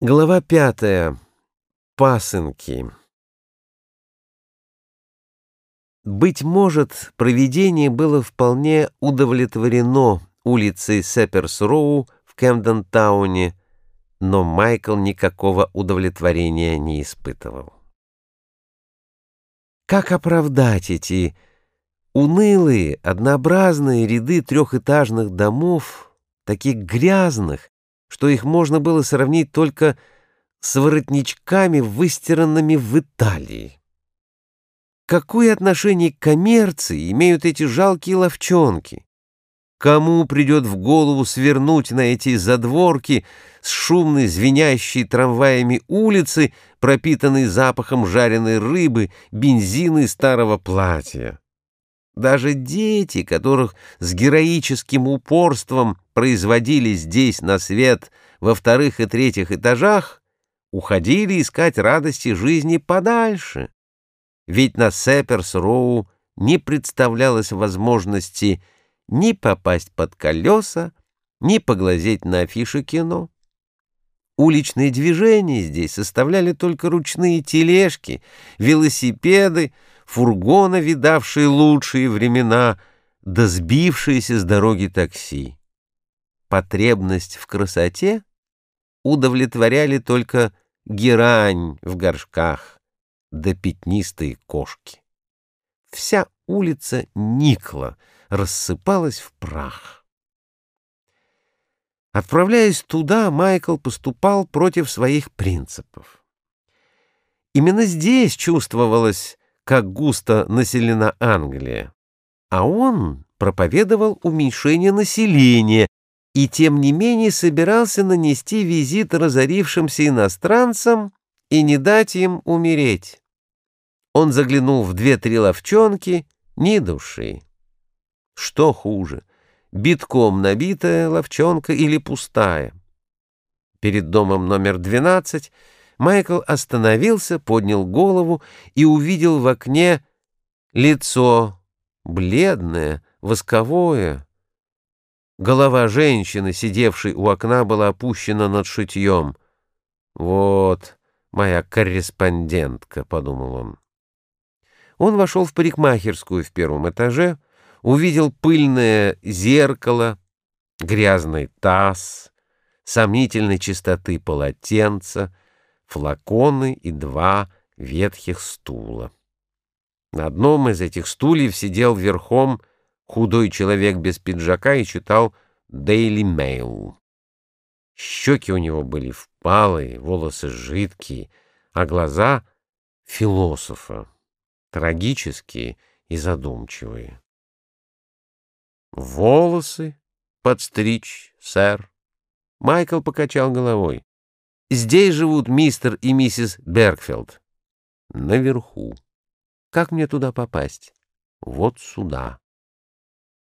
Глава пятая. Пасынки. Быть может, провидение было вполне удовлетворено улицей Сепперс-Роу в Кэмден-тауне, но Майкл никакого удовлетворения не испытывал. Как оправдать эти унылые, однообразные ряды трехэтажных домов, таких грязных, что их можно было сравнить только с воротничками, выстиранными в Италии. Какое отношение к коммерции имеют эти жалкие ловчонки? Кому придет в голову свернуть на эти задворки с шумной, звенящей трамваями улицы, пропитанной запахом жареной рыбы, бензина и старого платья? Даже дети, которых с героическим упорством производили здесь на свет во вторых и третьих этажах, уходили искать радости жизни подальше. Ведь на Сепперс-Роу не представлялось возможности ни попасть под колеса, ни поглазеть на афиши кино. Уличные движения здесь составляли только ручные тележки, велосипеды, фургоны, видавшие лучшие времена, да сбившиеся с дороги такси потребность в красоте удовлетворяли только герань в горшках да пятнистые кошки. Вся улица никла, рассыпалась в прах. Отправляясь туда, Майкл поступал против своих принципов. Именно здесь чувствовалось, как густо населена Англия, а он проповедовал уменьшение населения, и тем не менее собирался нанести визит разорившимся иностранцам и не дать им умереть. Он заглянул в две-три ловчонки, ни души. Что хуже, битком набитая ловчонка или пустая? Перед домом номер 12 Майкл остановился, поднял голову и увидел в окне лицо, бледное, восковое, Голова женщины, сидевшей у окна, была опущена над шитьем. «Вот моя корреспондентка», — подумал он. Он вошел в парикмахерскую в первом этаже, увидел пыльное зеркало, грязный таз, сомнительной чистоты полотенца, флаконы и два ветхих стула. На одном из этих стульев сидел верхом худой человек без пиджака и читал Daily Mail. Щеки у него были впалые, волосы жидкие, а глаза — философа, трагические и задумчивые. «Волосы подстричь, сэр?» Майкл покачал головой. «Здесь живут мистер и миссис Бергфилд. Наверху. Как мне туда попасть? Вот сюда».